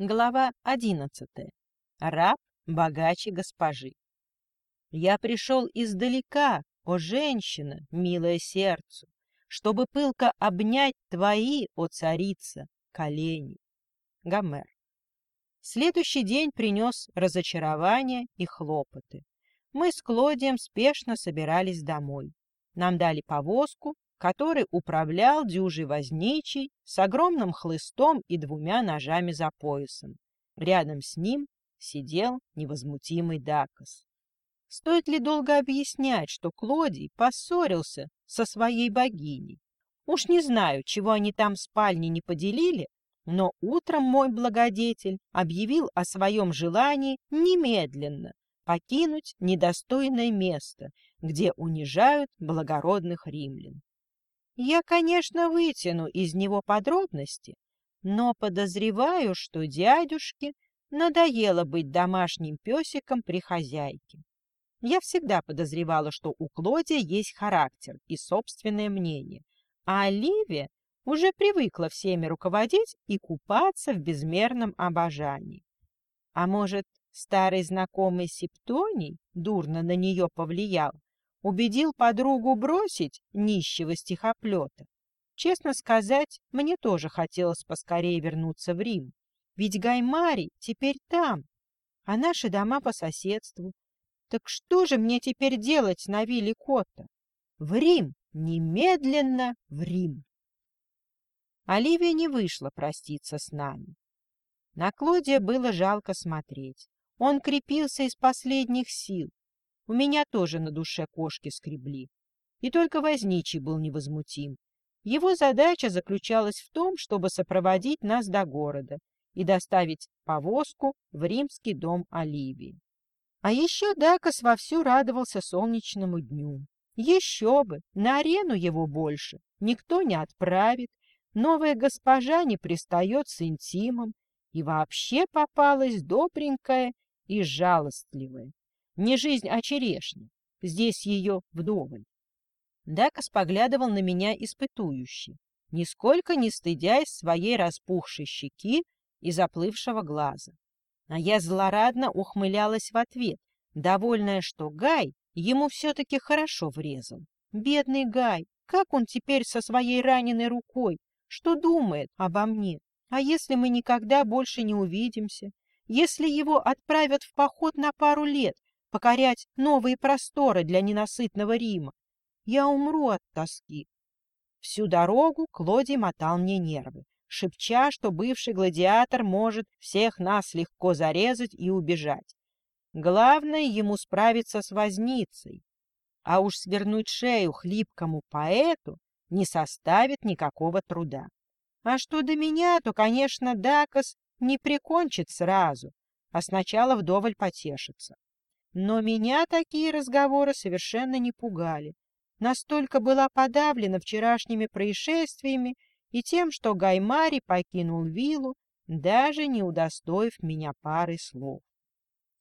Глава одиннадцатая. Раб богаче госпожи. Я пришел издалека, о женщина, милое сердцу, чтобы пылко обнять твои, о царица, колени. Гомер. Следующий день принес разочарование и хлопоты. Мы с Клодием спешно собирались домой. Нам дали повозку, который управлял дюжий возничий с огромным хлыстом и двумя ножами за поясом. Рядом с ним сидел невозмутимый Дакос. Стоит ли долго объяснять, что Клодий поссорился со своей богиней? Уж не знаю, чего они там в спальне не поделили, но утром мой благодетель объявил о своем желании немедленно покинуть недостойное место, где унижают благородных римлян. Я, конечно, вытяну из него подробности, но подозреваю, что дядюшке надоело быть домашним песиком при хозяйке. Я всегда подозревала, что у Клодия есть характер и собственное мнение, а Оливия уже привыкла всеми руководить и купаться в безмерном обожании. А может, старый знакомый Септоний дурно на нее повлиял, убедил подругу бросить нищего стихоплета. Честно сказать, мне тоже хотелось поскорее вернуться в Рим. Ведь Гаймари теперь там, а наши дома по соседству. Так что же мне теперь делать на вилле Котта? В Рим! Немедленно в Рим! Оливия не вышла проститься с нами. На Клодия было жалко смотреть. Он крепился из последних сил, у меня тоже на душе кошки скребли. И только возничий был невозмутим. Его задача заключалась в том, чтобы сопроводить нас до города и доставить повозку в римский дом Оливии. А еще Дакос вовсю радовался солнечному дню. Еще бы, на арену его больше никто не отправит, новая госпожа не пристает с интимом, и вообще попалась добренькая и жалостливая. Не жизнь, а черешня. Здесь ее вдоволь. Дакас поглядывал на меня испытующе, нисколько не стыдясь своей распухшей щеки и заплывшего глаза. А я злорадно ухмылялась в ответ, довольная, что Гай ему все-таки хорошо врезал. Бедный Гай, как он теперь со своей раненой рукой? Что думает обо мне? А если мы никогда больше не увидимся? Если его отправят в поход на пару лет, покорять новые просторы для ненасытного Рима. Я умру от тоски. Всю дорогу Клодий мотал мне нервы, шепча, что бывший гладиатор может всех нас легко зарезать и убежать. Главное ему справиться с возницей, а уж свернуть шею хлипкому поэту не составит никакого труда. А что до меня, то, конечно, Дакос не прикончит сразу, а сначала вдоволь потешится. Но меня такие разговоры совершенно не пугали. Настолько была подавлена вчерашними происшествиями и тем, что Гаймари покинул виллу, даже не удостоив меня пары слов.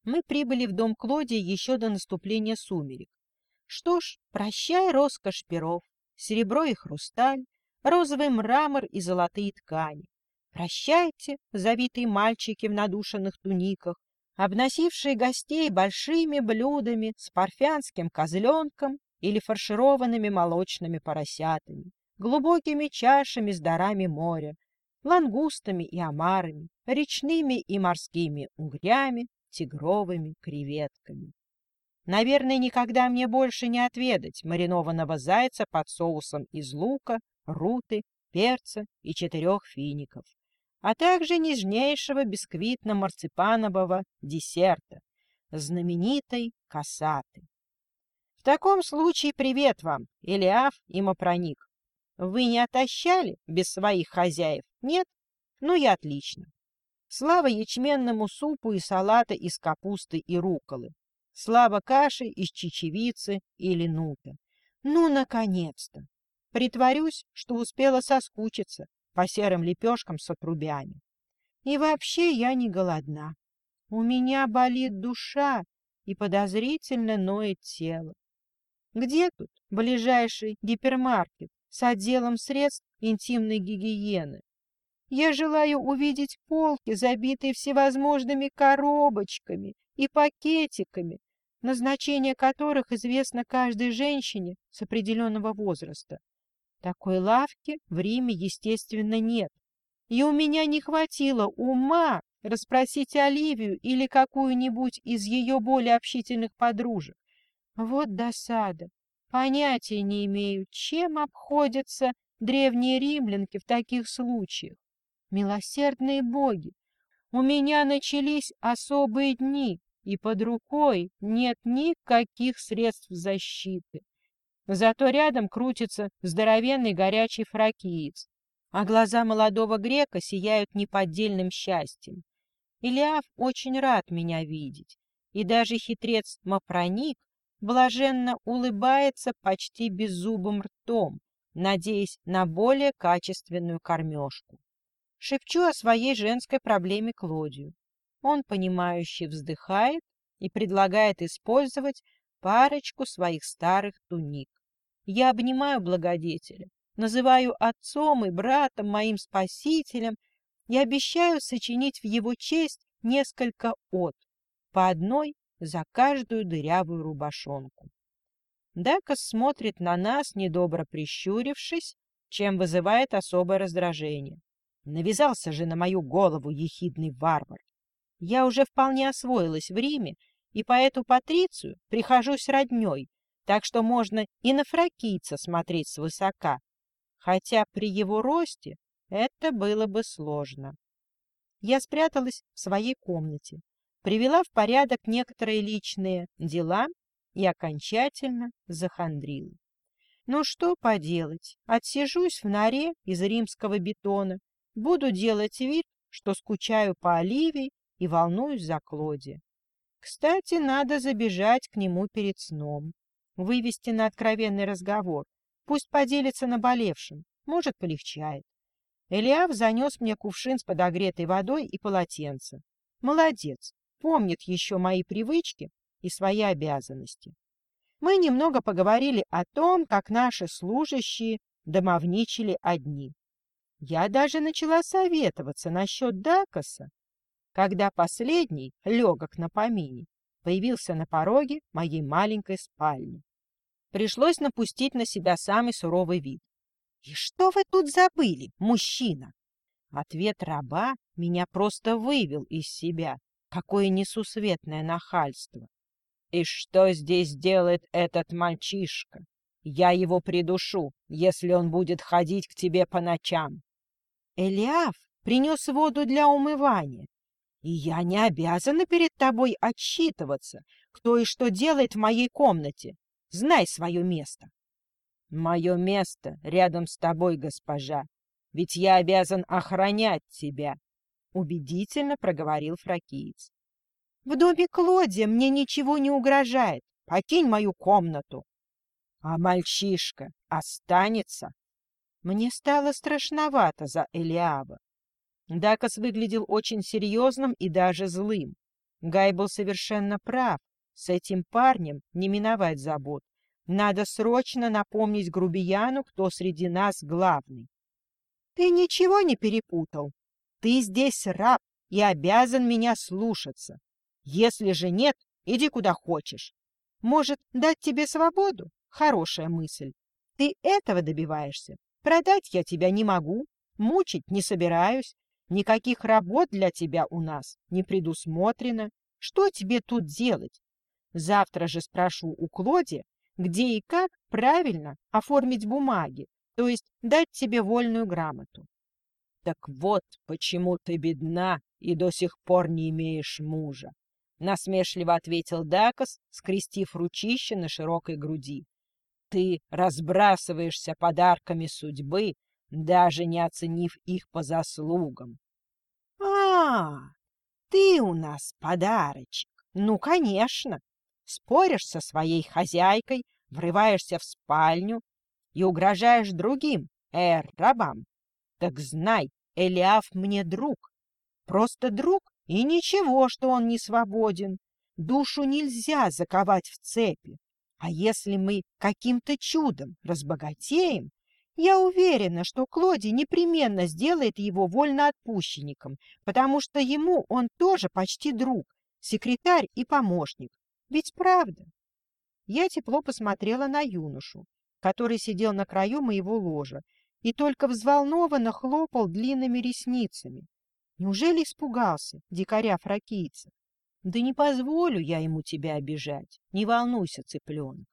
Мы прибыли в дом Клодии еще до наступления сумерек. Что ж, прощай роскошь перов, серебро и хрусталь, розовый мрамор и золотые ткани. Прощайте, завитые мальчики в надушенных туниках, обносившие гостей большими блюдами с парфянским козленком или фаршированными молочными поросятами, глубокими чашами с дарами моря, лангустами и омарами, речными и морскими угрями, тигровыми креветками. Наверное, никогда мне больше не отведать маринованного зайца под соусом из лука, руты, перца и четырех фиников а также нежнейшего бисквитно-марципанового десерта, знаменитой касаты. В таком случае привет вам, Илиаф и Мопроник. Вы не отощали без своих хозяев, нет? Ну и отлично. Слава ячменному супу и салата из капусты и руколы. Слава каши из чечевицы или нута. Ну, наконец-то! Притворюсь, что успела соскучиться по серым лепешкам с отрубями. И вообще я не голодна. У меня болит душа и подозрительно ноет тело. Где тут ближайший гипермаркет с отделом средств интимной гигиены? Я желаю увидеть полки, забитые всевозможными коробочками и пакетиками, назначение которых известно каждой женщине с определенного возраста. Такой лавки в Риме, естественно, нет. И у меня не хватило ума расспросить Оливию или какую-нибудь из ее более общительных подружек. Вот досада. Понятия не имею, чем обходятся древние римлянки в таких случаях. Милосердные боги, у меня начались особые дни, и под рукой нет никаких средств защиты. Зато рядом крутится здоровенный горячий фракиец, а глаза молодого грека сияют неподдельным счастьем. Илиаф очень рад меня видеть, и даже хитрец Мапроник блаженно улыбается почти беззубым ртом, надеясь на более качественную кормежку. Шепчу о своей женской проблеме Клодию. Он, понимающе вздыхает и предлагает использовать парочку своих старых туник. Я обнимаю благодетеля, называю отцом и братом моим спасителем и обещаю сочинить в его честь несколько от, по одной за каждую дырявую рубашонку. Дакас смотрит на нас, недобро прищурившись, чем вызывает особое раздражение. Навязался же на мою голову ехидный варвар. Я уже вполне освоилась в Риме, и по эту патрицию прихожусь родней, так что можно и на фракийца смотреть свысока, хотя при его росте это было бы сложно. Я спряталась в своей комнате, привела в порядок некоторые личные дела и окончательно захандрила. Ну что поделать, отсижусь в норе из римского бетона Буду делать вид, что скучаю по Оливии и волнуюсь за Клоди. Кстати, надо забежать к нему перед сном, вывести на откровенный разговор. Пусть поделится наболевшим, может, полегчает. Элиав занес мне кувшин с подогретой водой и полотенце. Молодец, помнит еще мои привычки и свои обязанности. Мы немного поговорили о том, как наши служащие домовничали одни. Я даже начала советоваться насчет Дакоса, когда последний, легок на помине, появился на пороге моей маленькой спальни. Пришлось напустить на себя самый суровый вид. «И что вы тут забыли, мужчина?» Ответ раба меня просто вывел из себя. Какое несусветное нахальство! «И что здесь делает этот мальчишка? Я его придушу, если он будет ходить к тебе по ночам. Элиаф принес воду для умывания, и я не обязана перед тобой отчитываться, кто и что делает в моей комнате. Знай свое место. — Мое место рядом с тобой, госпожа, ведь я обязан охранять тебя, — убедительно проговорил фракиец. — В доме Клодия мне ничего не угрожает. Покинь мою комнату. — А мальчишка останется? Мне стало страшновато за Элиаба. Дакас выглядел очень серьезным и даже злым. Гай был совершенно прав. С этим парнем не миновать забот. Надо срочно напомнить грубияну, кто среди нас главный. — Ты ничего не перепутал. Ты здесь раб и обязан меня слушаться. Если же нет, иди куда хочешь. Может, дать тебе свободу? Хорошая мысль. Ты этого добиваешься. Продать я тебя не могу, мучить не собираюсь, никаких работ для тебя у нас не предусмотрено. Что тебе тут делать? Завтра же спрошу у Клоди, где и как правильно оформить бумаги, то есть дать тебе вольную грамоту. Так вот, почему ты бедна и до сих пор не имеешь мужа, насмешливо ответил Дакос, скрестив ручище на широкой груди. Ты разбрасываешься подарками судьбы, даже не оценив их по заслугам. — А, ты у нас подарочек. Ну, конечно. Споришь со своей хозяйкой, врываешься в спальню и угрожаешь другим, эр, рабам. Так знай, Элиаф мне друг. Просто друг, и ничего, что он не свободен. Душу нельзя заковать в цепи. А если мы каким-то чудом разбогатеем, Я уверена, что Клоди непременно сделает его вольноотпущенником, потому что ему он тоже почти друг, секретарь и помощник. Ведь правда? Я тепло посмотрела на юношу, который сидел на краю моего ложа и только взволнованно хлопал длинными ресницами. Неужели испугался дикаря-фракийца? Да не позволю я ему тебя обижать. Не волнуйся, цыпленок.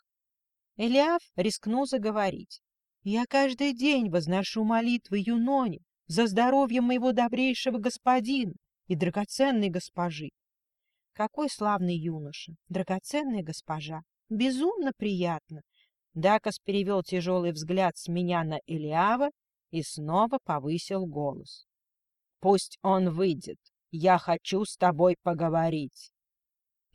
Элиаф рискнул заговорить. Я каждый день возношу молитвы Юноне за здоровье моего добрейшего господина и драгоценной госпожи. Какой славный юноша, драгоценная госпожа. Безумно приятно. Дакас перевел тяжелый взгляд с меня на Элиава и снова повысил голос. — Пусть он выйдет. Я хочу с тобой поговорить.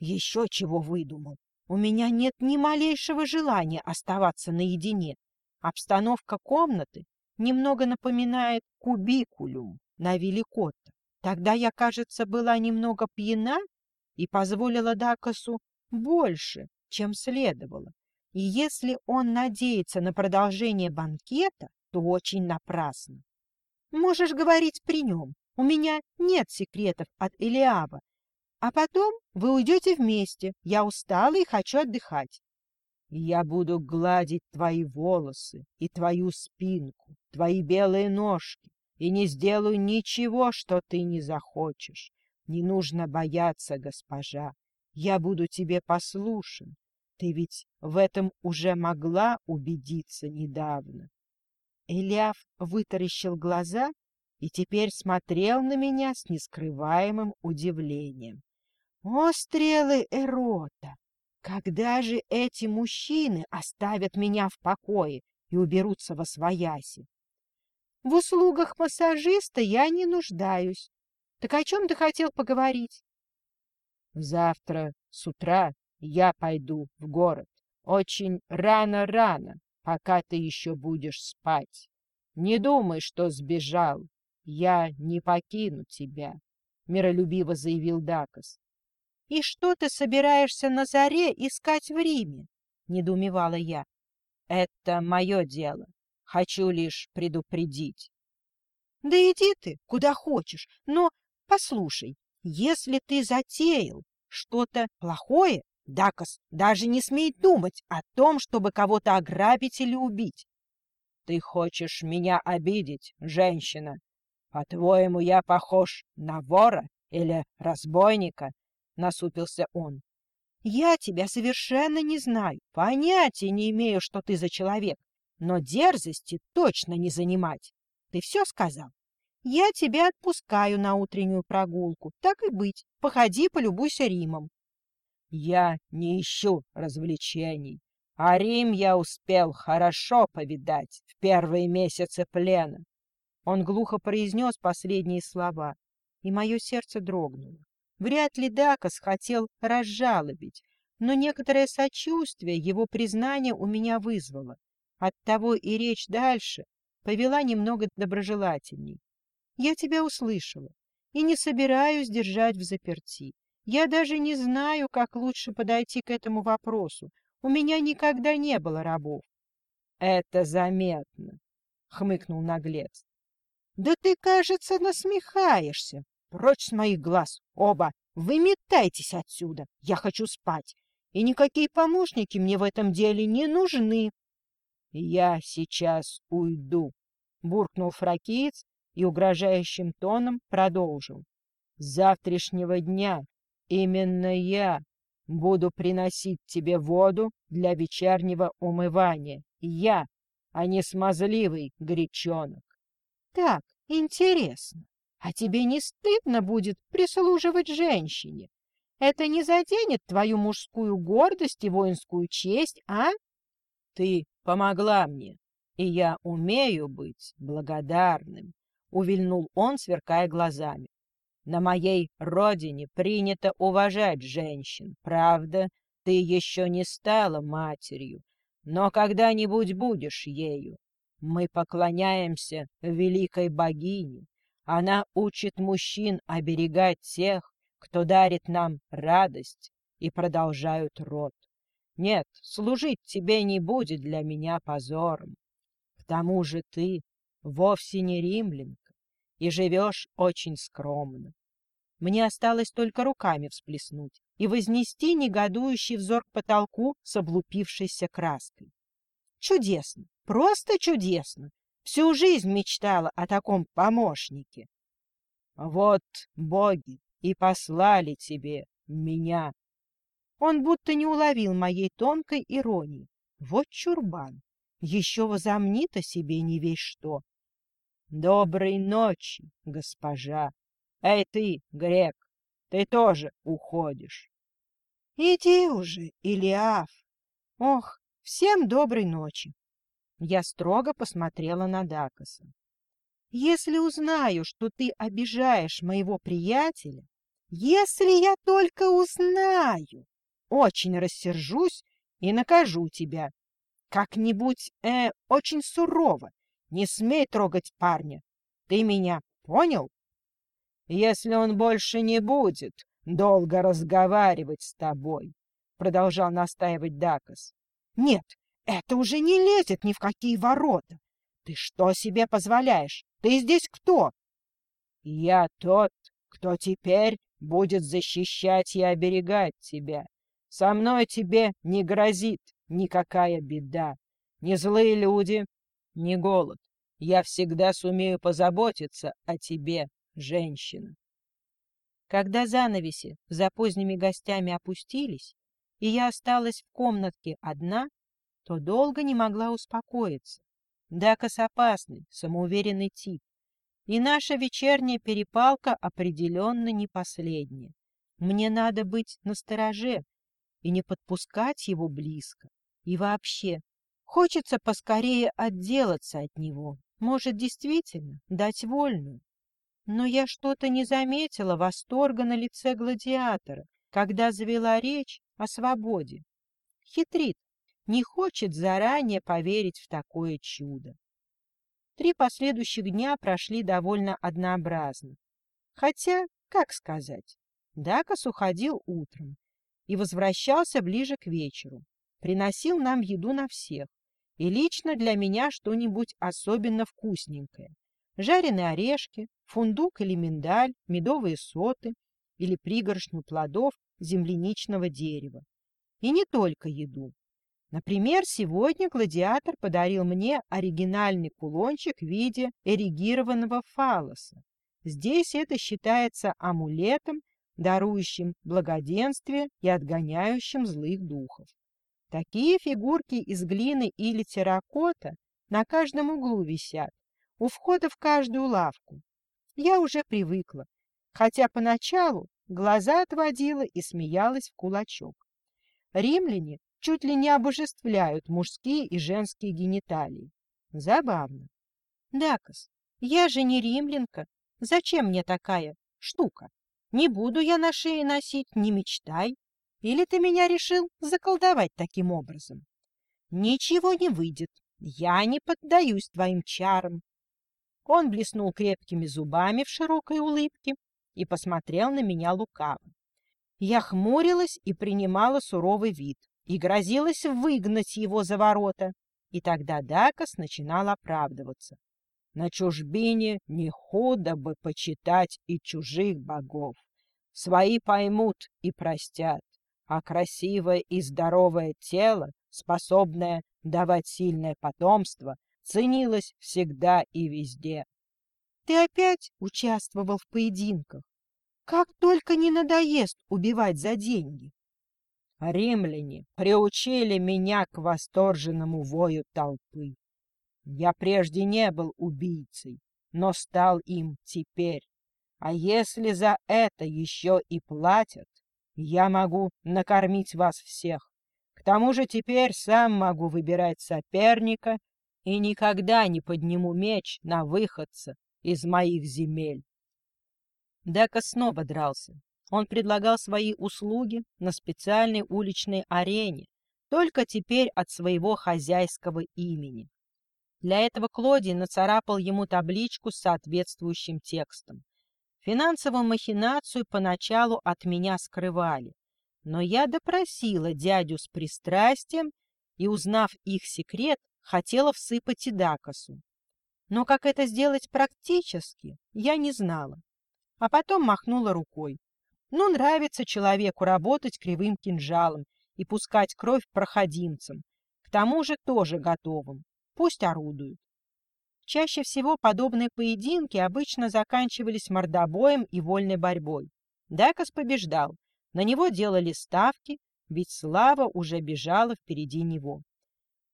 Еще чего выдумал. У меня нет ни малейшего желания оставаться наедине. Обстановка комнаты немного напоминает кубикулюм на Великотто. Тогда я, кажется, была немного пьяна и позволила Дакасу больше, чем следовало. И если он надеется на продолжение банкета, то очень напрасно. Можешь говорить при нем. У меня нет секретов от Элиава. А потом вы уйдете вместе. Я устала и хочу отдыхать. Я буду гладить твои волосы и твою спинку, твои белые ножки, и не сделаю ничего, что ты не захочешь. Не нужно бояться, госпожа. Я буду тебе послушен. Ты ведь в этом уже могла убедиться недавно. Эляв вытаращил глаза и теперь смотрел на меня с нескрываемым удивлением. О, стрелы Эрота! Когда же эти мужчины оставят меня в покое и уберутся во свояси? В услугах массажиста я не нуждаюсь. Так о чем ты хотел поговорить? Завтра с утра я пойду в город. Очень рано-рано, пока ты еще будешь спать. Не думай, что сбежал. Я не покину тебя, — миролюбиво заявил Дакас. — И что ты собираешься на заре искать в Риме? — недоумевала я. — Это мое дело. Хочу лишь предупредить. — Да иди ты, куда хочешь, но послушай, если ты затеял что-то плохое, Дакас даже не смей думать о том, чтобы кого-то ограбить или убить. Ты хочешь меня обидеть, женщина? По-твоему, я похож на вора или разбойника? Насупился он. Я тебя совершенно не знаю, понятия не имею, что ты за человек, но дерзости точно не занимать. Ты все сказал? Я тебя отпускаю на утреннюю прогулку. Так и быть, походи, полюбуйся Римом. Я не ищу развлечений, а Рим я успел хорошо повидать в первые месяцы плена. Он глухо произнес последние слова, и мое сердце дрогнуло. Вряд ли Дакас хотел разжалобить, но некоторое сочувствие его признание у меня вызвало. Оттого и речь дальше повела немного доброжелательней. Я тебя услышала и не собираюсь держать в заперти. Я даже не знаю, как лучше подойти к этому вопросу. У меня никогда не было рабов. — Это заметно, — хмыкнул наглец. — Да ты, кажется, насмехаешься. Прочь с моих глаз, оба! Выметайтесь отсюда! Я хочу спать, и никакие помощники мне в этом деле не нужны. — Я сейчас уйду, — буркнул фракиец и угрожающим тоном продолжил. С завтрашнего дня именно я буду приносить тебе воду для вечернего умывания. Я, а не смазливый гречонок. Так, интересно. А тебе не стыдно будет прислуживать женщине? Это не заденет твою мужскую гордость и воинскую честь, а? Ты помогла мне, и я умею быть благодарным. Увильнул он, сверкая глазами. На моей родине принято уважать женщин. Правда, ты еще не стала матерью, но когда-нибудь будешь ею. Мы поклоняемся великой богине. Она учит мужчин оберегать тех, кто дарит нам радость и продолжают род. Нет, служить тебе не будет для меня позором тому же ты вовсе не римлянка и живешь очень скромно. Мне осталось только руками всплеснуть и вознести негодующий взор к потолку с облупившейся краской. Чудесно, просто чудесно. Всю жизнь мечтала о таком помощнике. Вот боги и послали тебе меня. Он будто не уловил моей тонкой иронии. Вот чурбан, еще возомнит о себе не весь что. Доброй ночи, госпожа. Эй ты, грек, ты тоже уходишь. Иди уже, Илиаф. Ох, всем доброй ночи. Я строго посмотрела на Дакоса. Если узнаю, что ты обижаешь моего приятеля, если я только узнаю, очень рассержусь и накажу тебя. Как-нибудь, э, очень сурово. Не смей трогать парня. Ты меня понял? Если он больше не будет долго разговаривать с тобой, продолжал настаивать Дакас. Нет, это уже не лезет ни в какие ворота. Ты что себе позволяешь? Ты здесь кто? Я тот, кто теперь будет защищать и оберегать тебя. Со мной тебе не грозит никакая беда. Ни злые люди, ни голод. Я всегда сумею позаботиться о тебе, женщина. Когда занавеси за поздними гостями опустились, и я осталась в комнатке одна, то долго не могла успокоиться. Дакас опасный, самоуверенный тип. И наша вечерняя перепалка определенно не последняя. Мне надо быть настороже и не подпускать его близко. И вообще, хочется поскорее отделаться от него. Может, действительно, дать вольную. Но я что-то не заметила восторга на лице гладиатора, когда завела речь о свободе. Хитрит, не хочет заранее поверить в такое чудо. Три последующих дня прошли довольно однообразно. Хотя, как сказать, Дакас уходил утром и возвращался ближе к вечеру, приносил нам еду на всех, и лично для меня что-нибудь особенно вкусненькое. Жареные орешки, фундук или миндаль, медовые соты или пригоршню плодов земляничного дерева. И не только еду. Например, сегодня гладиатор подарил мне оригинальный кулончик в виде эрегированного фалоса. Здесь это считается амулетом, дарующим благоденствие и отгоняющим злых духов. Такие фигурки из глины или терракота на каждом углу висят, у входа в каждую лавку. Я уже привыкла, хотя поначалу глаза отводила и смеялась в кулачок. Римляне чуть ли не обожествляют мужские и женские гениталии. Забавно. Дакас, я же не римлянка. Зачем мне такая штука? Не буду я на шее носить, не мечтай. Или ты меня решил заколдовать таким образом? Ничего не выйдет. Я не поддаюсь твоим чарам. Он блеснул крепкими зубами в широкой улыбке и посмотрел на меня лукаво. Я хмурилась и принимала суровый вид и грозилась выгнать его за ворота. И тогда Дакас начинал оправдываться. На чужбине не худо бы почитать и чужих богов. Свои поймут и простят, а красивое и здоровое тело, способное давать сильное потомство, ценилось всегда и везде. Ты опять участвовал в поединках. Как только не надоест убивать за деньги. Римляне приучили меня к восторженному вою толпы. Я прежде не был убийцей, но стал им теперь. А если за это еще и платят, я могу накормить вас всех. К тому же теперь сам могу выбирать соперника и никогда не подниму меч на выходца из моих земель. Дека снова дрался, он предлагал свои услуги на специальной уличной арене, только теперь от своего хозяйского имени. Для этого Клодий нацарапал ему табличку с соответствующим текстом. Финансовую махинацию поначалу от меня скрывали, но я допросила дядю с пристрастием и, узнав их секрет, хотела всыпать и Дакосу. Но как это сделать практически, я не знала. А потом махнула рукой. Ну, нравится человеку работать кривым кинжалом и пускать кровь проходимцам. К тому же тоже готовым. Пусть орудуют. Чаще всего подобные поединки обычно заканчивались мордобоем и вольной борьбой. Дакос побеждал. На него делали ставки, ведь Слава уже бежала впереди него.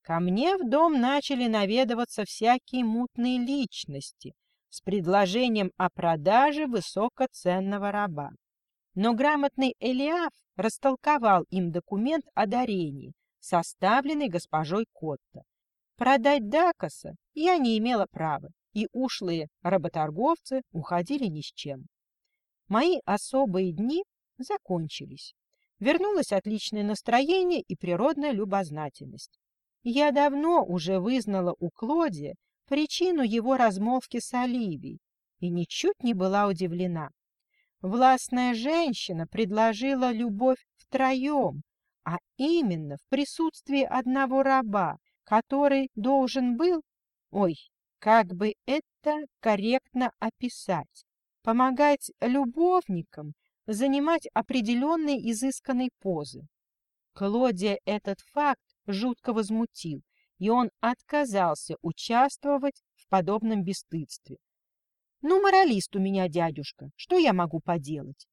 Ко мне в дом начали наведываться всякие мутные личности с предложением о продаже высокоценного раба. Но грамотный Элиаф растолковал им документ о дарении, составленный госпожой Котта. Продать Дакоса я не имела права, и ушлые работорговцы уходили ни с чем. Мои особые дни закончились. Вернулось отличное настроение и природная любознательность. Я давно уже вызнала у Клодия причину его размолвки с Оливией и ничуть не была удивлена. Властная женщина предложила любовь втроем, а именно в присутствии одного раба, который должен был, ой, как бы это корректно описать, помогать любовникам занимать определенные изысканные позы. Клодия этот факт жутко возмутил, и он отказался участвовать в подобном бесстыдстве. Ну, моралист у меня дядюшка, что я могу поделать?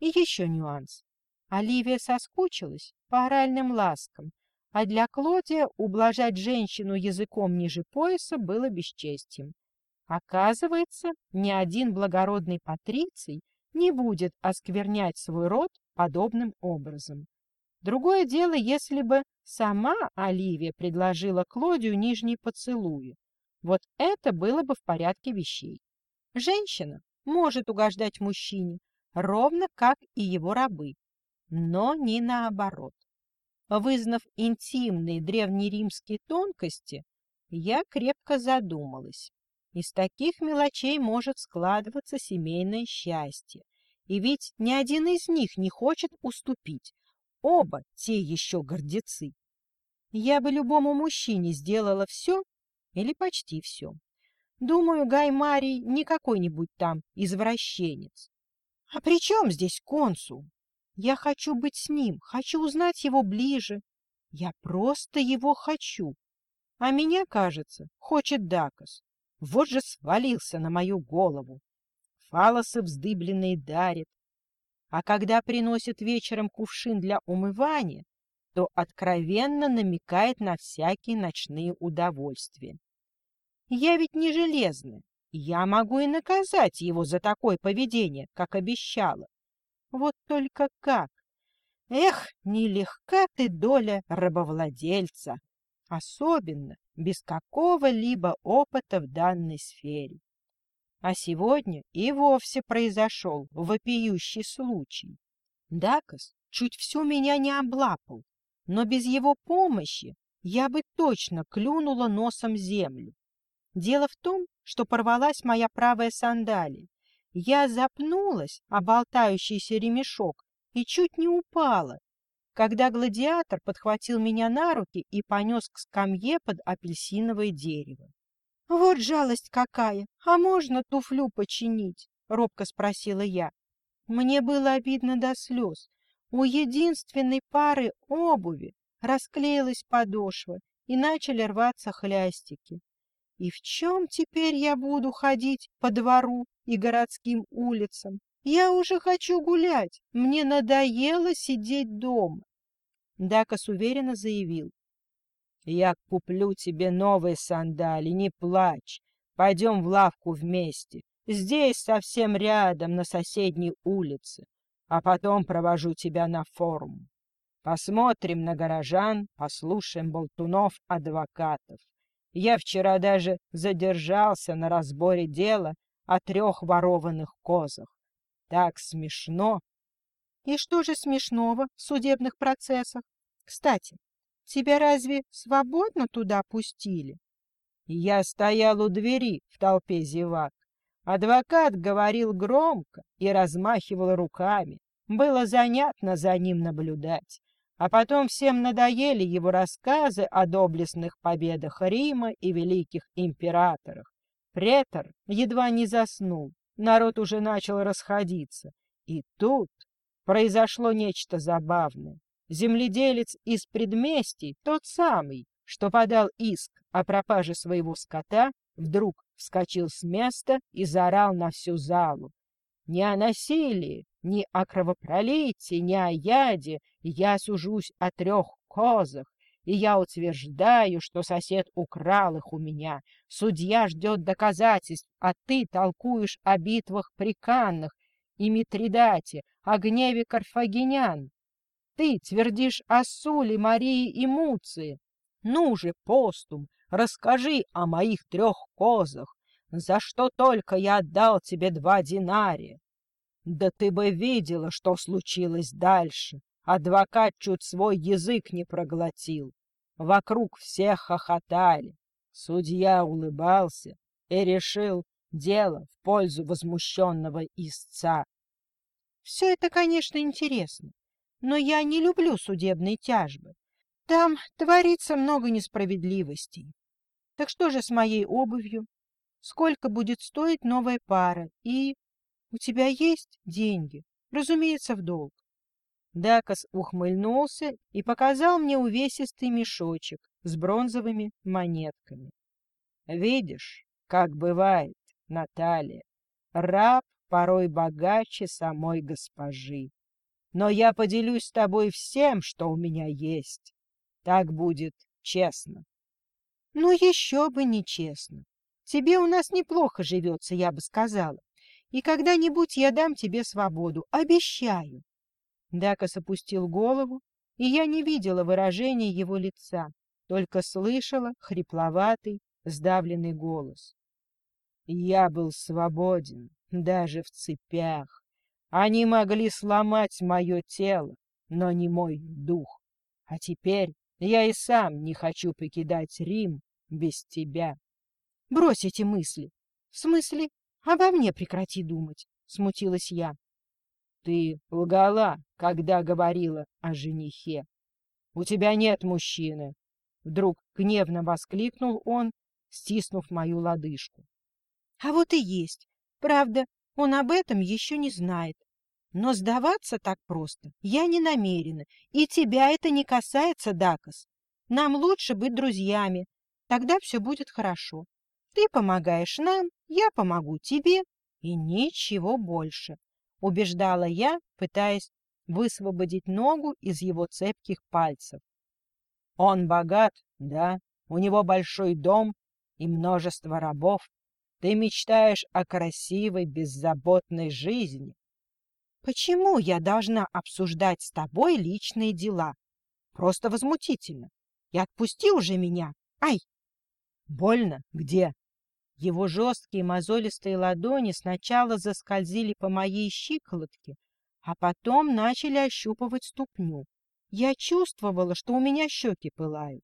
И еще нюанс. Оливия соскучилась по оральным ласкам, а для Клодия ублажать женщину языком ниже пояса было бесчестием. Оказывается, ни один благородный патриций не будет осквернять свой род подобным образом. Другое дело, если бы сама Оливия предложила Клодию нижние поцелуи. Вот это было бы в порядке вещей. Женщина может угождать мужчине, ровно как и его рабы, но не наоборот. Вызнав интимные древнеримские тонкости, я крепко задумалась. Из таких мелочей может складываться семейное счастье. И ведь ни один из них не хочет уступить. Оба те еще гордецы. Я бы любому мужчине сделала все или почти все. Думаю, Гай Марий не какой-нибудь там извращенец. А при чем здесь консул? Я хочу быть с ним, хочу узнать его ближе. Я просто его хочу. А меня, кажется, хочет Дакос. Вот же свалился на мою голову. Фалосы вздыбленные дарит. А когда приносит вечером кувшин для умывания, то откровенно намекает на всякие ночные удовольствия. Я ведь не железная, я могу и наказать его за такое поведение, как обещала. Вот только как? Эх, нелегка ты доля рабовладельца, особенно без какого-либо опыта в данной сфере. А сегодня и вовсе произошел вопиющий случай. Дакос чуть всю меня не облапал, но без его помощи я бы точно клюнула носом землю. Дело в том, что порвалась моя правая сандалия. Я запнулась о болтающийся ремешок и чуть не упала, когда гладиатор подхватил меня на руки и понес к скамье под апельсиновое дерево. — Вот жалость какая! А можно туфлю починить? — робко спросила я. Мне было обидно до слез. У единственной пары обуви расклеилась подошва, и начали рваться хлястики. И в чем теперь я буду ходить по двору и городским улицам? Я уже хочу гулять, мне надоело сидеть дома. Дакас уверенно заявил. Я куплю тебе новые сандали, не плачь. Пойдем в лавку вместе. Здесь совсем рядом, на соседней улице. А потом провожу тебя на форум. Посмотрим на горожан, послушаем болтунов-адвокатов. Я вчера даже задержался на разборе дела о трех ворованных козах. Так смешно. И что же смешного в судебных процессах? Кстати, тебя разве свободно туда пустили? Я стоял у двери в толпе зевак. Адвокат говорил громко и размахивал руками. Было занятно за ним наблюдать. А потом всем надоели его рассказы о доблестных победах Рима и великих императорах. Претор едва не заснул, народ уже начал расходиться. И тут произошло нечто забавное. Земледелец из предместий, тот самый, что подал иск о пропаже своего скота, вдруг вскочил с места и заорал на всю залу. Не о насилии, ни о кровопролитии, ни о яде я сужусь о трех козах, и я утверждаю, что сосед украл их у меня. Судья ждет доказательств, а ты толкуешь о битвах при Каннах и Митридате, о гневе карфагенян. Ты твердишь о Суле, Марии и Муции. Ну же, постум, расскажи о моих трех козах, за что только я отдал тебе два динария. Да ты бы видела, что случилось дальше. Адвокат чуть свой язык не проглотил. Вокруг все хохотали. Судья улыбался и решил дело в пользу возмущенного истца. Все это, конечно, интересно, но я не люблю судебные тяжбы. Там творится много несправедливостей. Так что же с моей обувью? Сколько будет стоить новая пара? И у тебя есть деньги? Разумеется, в долг. Дакас ухмыльнулся и показал мне увесистый мешочек с бронзовыми монетками. Видишь, как бывает, Наталья, раб порой богаче самой госпожи. Но я поделюсь с тобой всем, что у меня есть. Так будет честно. Ну, еще бы нечестно. Тебе у нас неплохо живется, я бы сказала и когда-нибудь я дам тебе свободу, обещаю. Дакас опустил голову, и я не видела выражения его лица, только слышала хрипловатый, сдавленный голос. Я был свободен даже в цепях. Они могли сломать мое тело, но не мой дух. А теперь я и сам не хочу покидать Рим без тебя. Брось эти мысли. В смысле, Обо мне прекрати думать, — смутилась я. Ты лгала, когда говорила о женихе. У тебя нет мужчины. Вдруг гневно воскликнул он, стиснув мою лодыжку. А вот и есть. Правда, он об этом еще не знает. Но сдаваться так просто я не намерена, и тебя это не касается, Дакас. Нам лучше быть друзьями, тогда все будет хорошо. Ты помогаешь нам, я помогу тебе, и ничего больше, — убеждала я, пытаясь высвободить ногу из его цепких пальцев. Он богат, да, у него большой дом и множество рабов. Ты мечтаешь о красивой, беззаботной жизни. Почему я должна обсуждать с тобой личные дела? Просто возмутительно. И отпусти уже меня. Ай! Больно? Где? Его жесткие мозолистые ладони сначала заскользили по моей щиколотке, а потом начали ощупывать ступню. Я чувствовала, что у меня щеки пылают.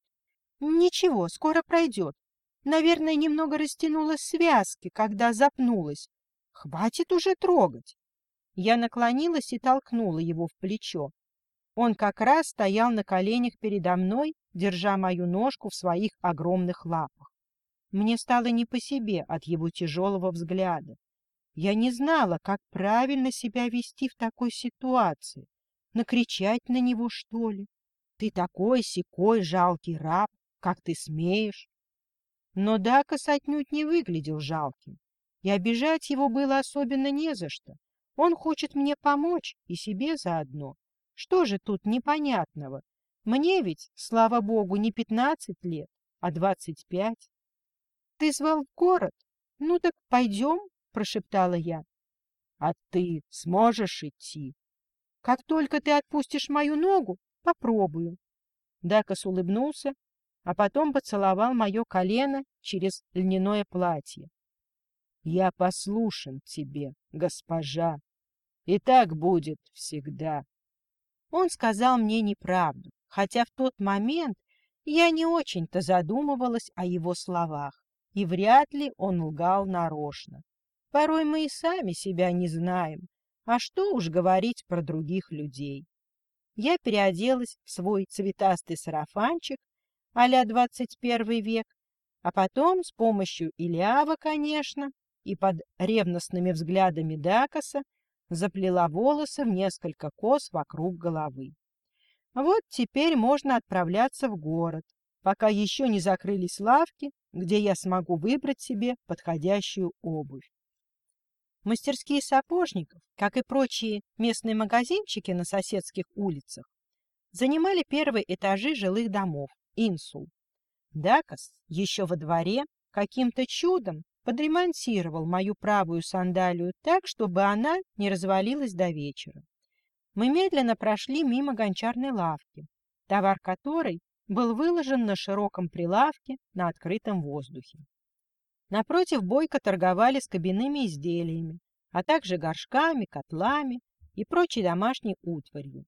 Ничего, скоро пройдет. Наверное, немного растянула связки, когда запнулась. Хватит уже трогать. Я наклонилась и толкнула его в плечо. Он как раз стоял на коленях передо мной, держа мою ножку в своих огромных лапах. Мне стало не по себе от его тяжелого взгляда. Я не знала, как правильно себя вести в такой ситуации. Накричать на него, что ли? Ты такой секой жалкий раб, как ты смеешь? Но Дакас отнюдь не выглядел жалким, и обижать его было особенно не за что. Он хочет мне помочь и себе заодно. Что же тут непонятного? Мне ведь, слава богу, не пятнадцать лет, а двадцать пять. Ты звал в город? Ну так пойдем, прошептала я. А ты сможешь идти? Как только ты отпустишь мою ногу, попробую. Дакас улыбнулся, а потом поцеловал мое колено через льняное платье. Я послушен тебе, госпожа, и так будет всегда. Он сказал мне неправду, хотя в тот момент я не очень-то задумывалась о его словах и вряд ли он лгал нарочно. Порой мы и сами себя не знаем, а что уж говорить про других людей. я переоделась в свой цветастый сарафанчик а-ля 21 век, а потом с помощью Илиава, конечно, и под ревностными взглядами Дакоса заплела волосы в несколько кос вокруг головы. Вот теперь можно отправляться в город, пока еще не закрылись лавки, где я смогу выбрать себе подходящую обувь. Мастерские сапожников, как и прочие местные магазинчики на соседских улицах, занимали первые этажи жилых домов, инсул. Дакас еще во дворе каким-то чудом подремонтировал мою правую сандалию так, чтобы она не развалилась до вечера. Мы медленно прошли мимо гончарной лавки, товар которой был выложен на широком прилавке на открытом воздухе. Напротив бойко торговали с кабинными изделиями, а также горшками, котлами и прочей домашней утварью.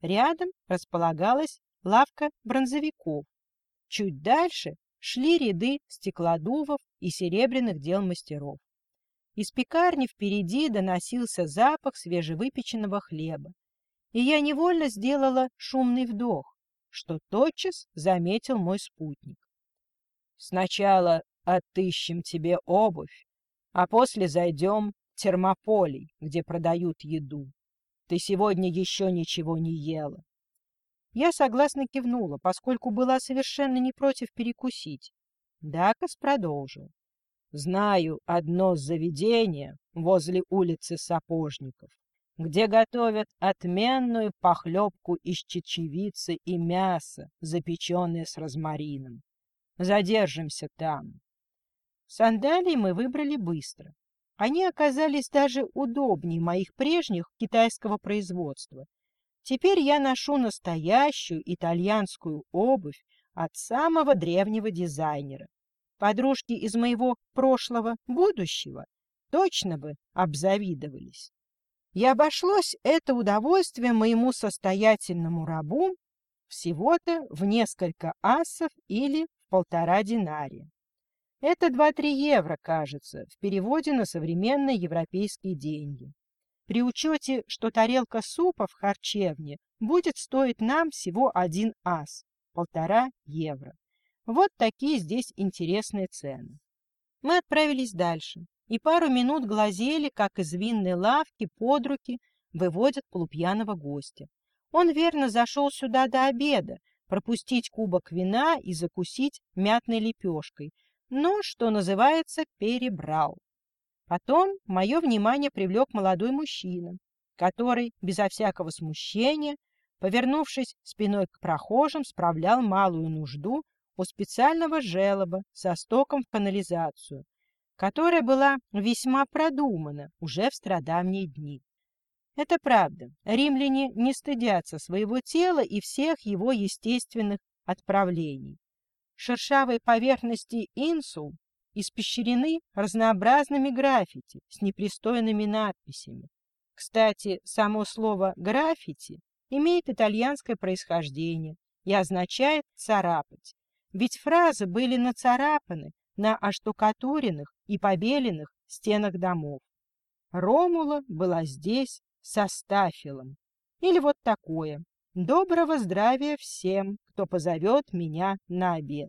Рядом располагалась лавка бронзовиков. Чуть дальше шли ряды стеклодувов и серебряных дел мастеров. Из пекарни впереди доносился запах свежевыпеченного хлеба, и я невольно сделала шумный вдох, что тотчас заметил мой спутник. «Сначала отыщем тебе обувь, а после зайдем в термополий, где продают еду. Ты сегодня еще ничего не ела. Я согласно кивнула, поскольку была совершенно не против перекусить. Дакас продолжил. Знаю одно заведение возле улицы Сапожников, где готовят отменную похлебку из чечевицы и мяса, запеченное с розмарином. Задержимся там. Сандалии мы выбрали быстро. Они оказались даже удобнее моих прежних китайского производства. Теперь я ношу настоящую итальянскую обувь от самого древнего дизайнера. Подружки из моего прошлого будущего точно бы обзавидовались. И обошлось это удовольствие моему состоятельному рабу всего-то в несколько асов или в полтора динария. Это 2-3 евро, кажется, в переводе на современные европейские деньги. При учете, что тарелка супа в харчевне будет стоить нам всего один ас, полтора евро. Вот такие здесь интересные цены. Мы отправились дальше и пару минут глазели, как из винной лавки под руки выводят полупьяного гостя. Он верно зашел сюда до обеда, пропустить кубок вина и закусить мятной лепешкой, но, что называется, перебрал. Потом мое внимание привлек молодой мужчина, который, безо всякого смущения, повернувшись спиной к прохожим, справлял малую нужду у специального желоба со стоком в канализацию, которая была весьма продумана уже в страдавние дни. Это правда, римляне не стыдятся своего тела и всех его естественных отправлений. Шершавые поверхности инсул испещрены разнообразными граффити с непристойными надписями. Кстати, само слово «граффити» имеет итальянское происхождение и означает «царапать», ведь фразы были нацарапаны на оштукатуренных и побеленных стенах домов. Ромула была здесь со стафилом. Или вот такое. Доброго здравия всем, кто позовет меня на обед.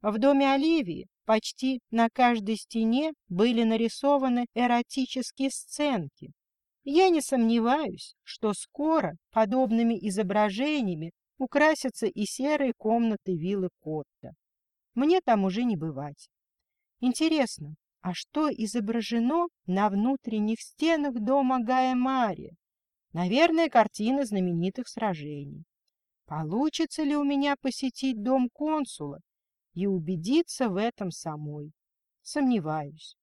В доме Оливии почти на каждой стене были нарисованы эротические сценки. Я не сомневаюсь, что скоро подобными изображениями украсятся и серые комнаты виллы Котта. Мне там уже не бывать. Интересно, а что изображено на внутренних стенах дома Гая Мария? Наверное, картины знаменитых сражений. Получится ли у меня посетить дом консула и убедиться в этом самой? Сомневаюсь.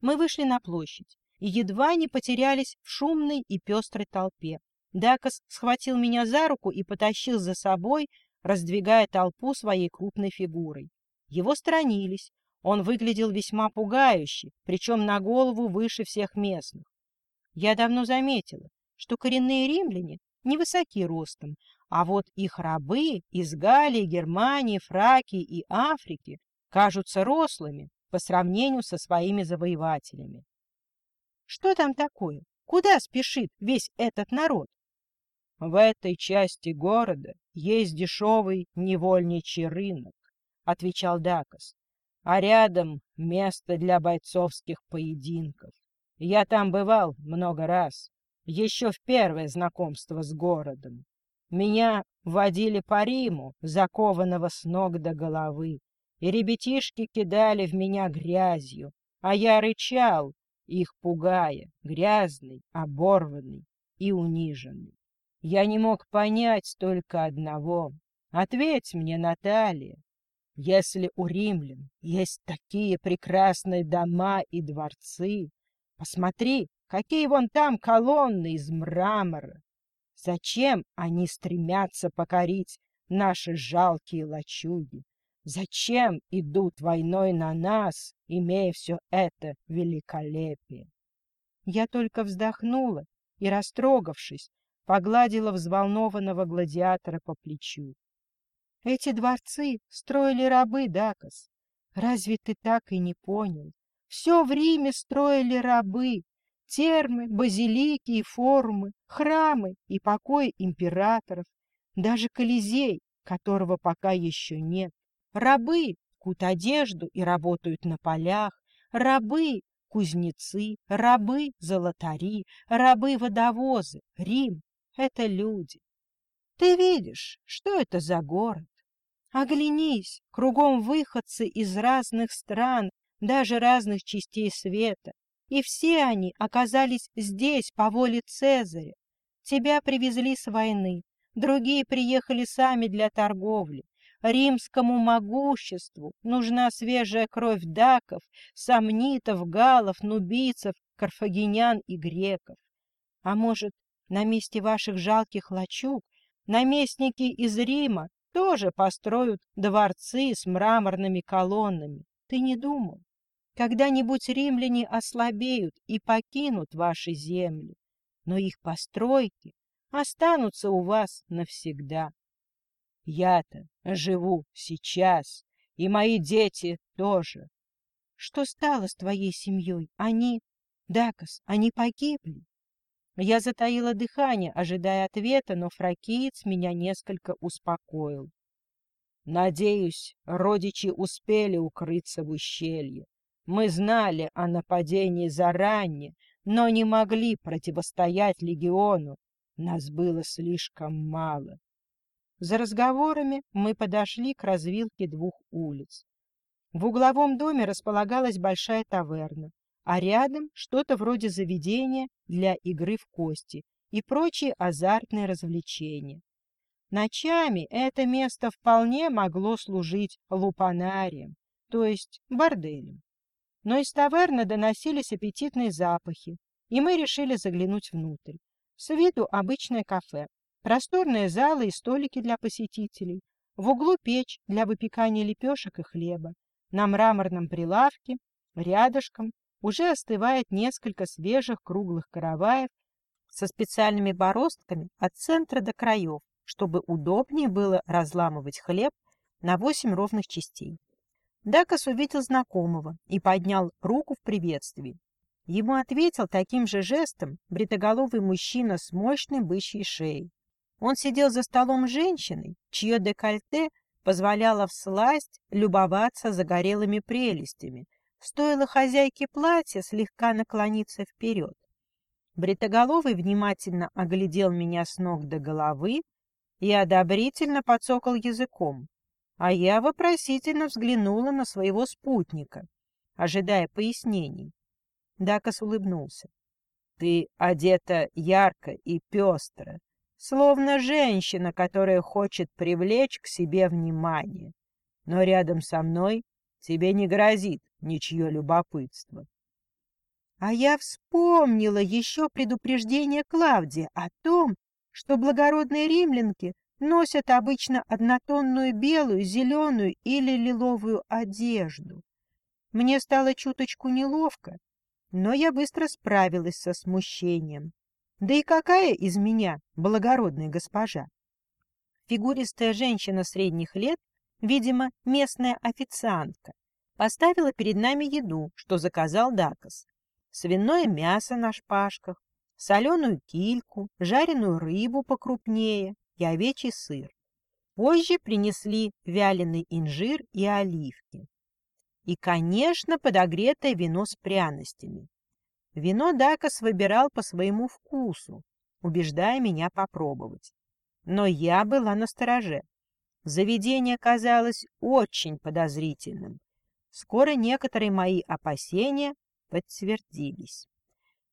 Мы вышли на площадь и едва не потерялись в шумной и пестрой толпе. Дакос схватил меня за руку и потащил за собой, раздвигая толпу своей крупной фигурой. Его сторонились. Он выглядел весьма пугающе, причем на голову выше всех местных. Я давно заметила, что коренные римляне невысоки ростом, а вот их рабы из Галлии, Германии, Фракии и Африки кажутся рослыми по сравнению со своими завоевателями. Что там такое? Куда спешит весь этот народ? В этой части города есть дешевый невольничий рынок, — отвечал Дакос, — а рядом место для бойцовских поединков. Я там бывал много раз, еще в первое знакомство с городом. Меня водили по Риму, закованного с ног до головы, и ребятишки кидали в меня грязью, а я рычал, их пугая, грязный, оборванный и униженный. Я не мог понять только одного. Ответь мне, Наталья, если у римлян есть такие прекрасные дома и дворцы, посмотри, какие вон там колонны из мрамора. Зачем они стремятся покорить наши жалкие лачуги? Зачем идут войной на нас, имея все это великолепие? Я только вздохнула и, растрогавшись, погладила взволнованного гладиатора по плечу. Эти дворцы строили рабы, Дакас. Разве ты так и не понял? Все в Риме строили рабы. Термы, базилики и форумы, храмы и покои императоров, даже Колизей, которого пока еще нет. Рабы кут одежду и работают на полях, рабы — кузнецы, рабы — золотари, рабы-водовозы. Рим — это люди. Ты видишь, что это за город? Оглянись, кругом выходцы из разных стран, даже разных частей света, и все они оказались здесь по воле Цезаря. Тебя привезли с войны, другие приехали сами для торговли, Римскому могуществу нужна свежая кровь даков, сомнитов, галов, нубийцев, карфагенян и греков. А может, на месте ваших жалких лачуг наместники из Рима тоже построят дворцы с мраморными колоннами? Ты не думал? Когда-нибудь римляне ослабеют и покинут ваши земли, но их постройки останутся у вас навсегда. Я-то живу сейчас, и мои дети тоже. Что стало с твоей семьей? Они... Дакас, они погибли. Я затаила дыхание, ожидая ответа, но фракиец меня несколько успокоил. Надеюсь, родичи успели укрыться в ущелье. Мы знали о нападении заранее, но не могли противостоять легиону. Нас было слишком мало. За разговорами мы подошли к развилке двух улиц. В угловом доме располагалась большая таверна, а рядом что-то вроде заведения для игры в кости и прочие азартные развлечения. Ночами это место вполне могло служить лупанарием, то есть борделем. Но из таверны доносились аппетитные запахи, и мы решили заглянуть внутрь. С виду обычное кафе, Просторные залы и столики для посетителей. В углу печь для выпекания лепешек и хлеба. На мраморном прилавке, рядышком, уже остывает несколько свежих круглых караваев со специальными бороздками от центра до краев, чтобы удобнее было разламывать хлеб на восемь ровных частей. Дакас увидел знакомого и поднял руку в приветствии. Ему ответил таким же жестом бритоголовый мужчина с мощной бычьей шеей. Он сидел за столом женщиной, чье декольте позволяло всласть любоваться загорелыми прелестями. Стоило хозяйке платья слегка наклониться вперед. Бритоголовый внимательно оглядел меня с ног до головы и одобрительно подсокал языком, а я вопросительно взглянула на своего спутника, ожидая пояснений. Дакас улыбнулся. — Ты одета ярко и пестро, словно женщина, которая хочет привлечь к себе внимание. Но рядом со мной тебе не грозит ничье любопытство. А я вспомнила еще предупреждение Клавдия о том, что благородные римлянки носят обычно однотонную белую, зеленую или лиловую одежду. Мне стало чуточку неловко, но я быстро справилась со смущением. Да и какая из меня благородная госпожа? Фигуристая женщина средних лет, видимо, местная официантка, поставила перед нами еду, что заказал Дакас. Свиное мясо на шпажках, соленую кильку, жареную рыбу покрупнее и овечий сыр. Позже принесли вяленый инжир и оливки. И, конечно, подогретое вино с пряностями. Вино Дакас выбирал по своему вкусу, убеждая меня попробовать. Но я была настороже. Заведение казалось очень подозрительным. Скоро некоторые мои опасения подтвердились.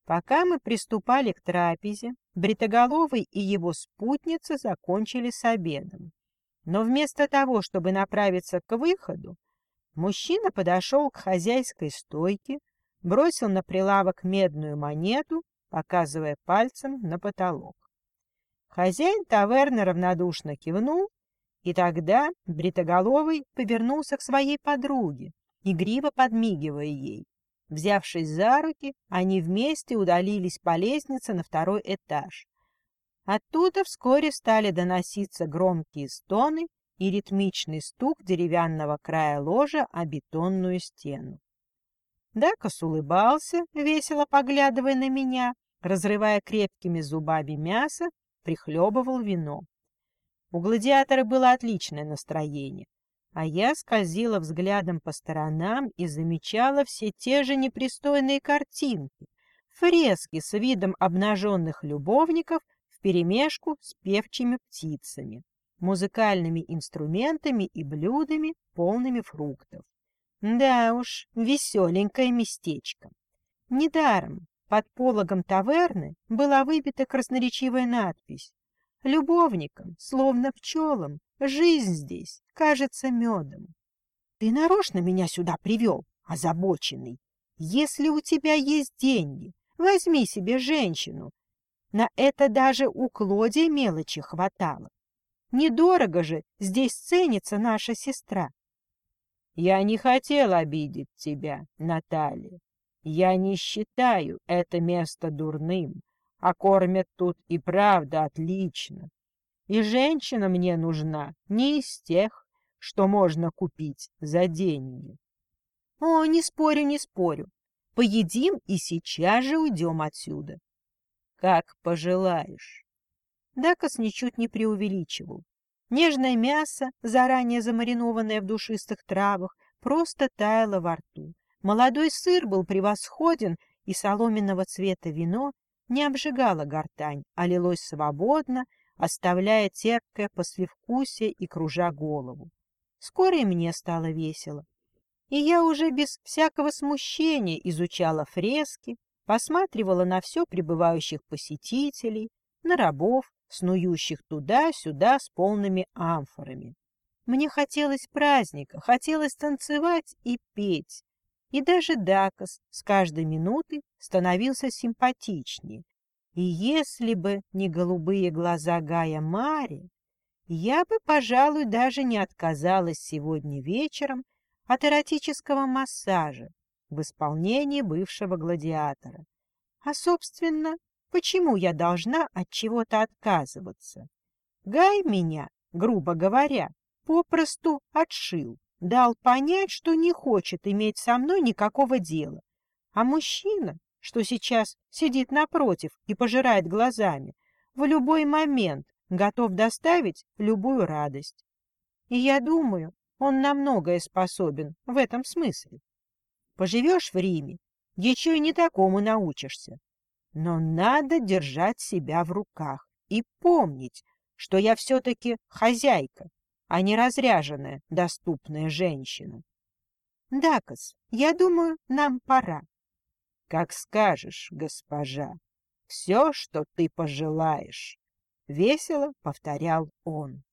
Пока мы приступали к трапезе, Бритоголовый и его спутница закончили с обедом. Но вместо того, чтобы направиться к выходу, мужчина подошел к хозяйской стойке, бросил на прилавок медную монету, показывая пальцем на потолок. Хозяин таверны равнодушно кивнул, и тогда Бритоголовый повернулся к своей подруге, игриво подмигивая ей. Взявшись за руки, они вместе удалились по лестнице на второй этаж. Оттуда вскоре стали доноситься громкие стоны и ритмичный стук деревянного края ложа о бетонную стену. Дакос улыбался, весело поглядывая на меня, разрывая крепкими зубами мясо, прихлебывал вино. У гладиатора было отличное настроение, а я скользила взглядом по сторонам и замечала все те же непристойные картинки, фрески с видом обнаженных любовников вперемешку с певчими птицами, музыкальными инструментами и блюдами, полными фруктов. Да уж, веселенькое местечко. Недаром под пологом таверны была выбита красноречивая надпись «Любовникам, словно пчелам, жизнь здесь кажется медом». Ты нарочно меня сюда привел, озабоченный. Если у тебя есть деньги, возьми себе женщину, на это даже у Клодия мелочи хватало. Недорого же здесь ценится наша сестра. Я не хотел обидеть тебя, Наталья. Я не считаю это место дурным, а кормят тут и правда отлично. И женщина мне нужна не из тех, что можно купить за деньги. О, не спорю, не спорю. Поедим и сейчас же уйдем отсюда как пожелаешь. Дакос ничуть не преувеличивал. Нежное мясо, заранее замаринованное в душистых травах, просто таяло во рту. Молодой сыр был превосходен, и соломенного цвета вино не обжигало гортань, а лилось свободно, оставляя терпкое послевкусие и кружа голову. Скоро и мне стало весело. И я уже без всякого смущения изучала фрески, посматривала на все прибывающих посетителей, на рабов, снующих туда-сюда с полными амфорами. Мне хотелось праздника, хотелось танцевать и петь. И даже Дакос с каждой минутой становился симпатичнее. И если бы не голубые глаза Гая Мари, я бы, пожалуй, даже не отказалась сегодня вечером от эротического массажа, в исполнении бывшего гладиатора. А, собственно, почему я должна от чего-то отказываться? Гай меня, грубо говоря, попросту отшил, дал понять, что не хочет иметь со мной никакого дела. А мужчина, что сейчас сидит напротив и пожирает глазами, в любой момент готов доставить любую радость. И я думаю, он на многое способен в этом смысле. Поживешь в Риме, еще и не такому научишься. Но надо держать себя в руках и помнить, что я все-таки хозяйка, а не разряженная, доступная женщина. Дакас, я думаю, нам пора. Как скажешь, госпожа, все, что ты пожелаешь, — весело повторял он.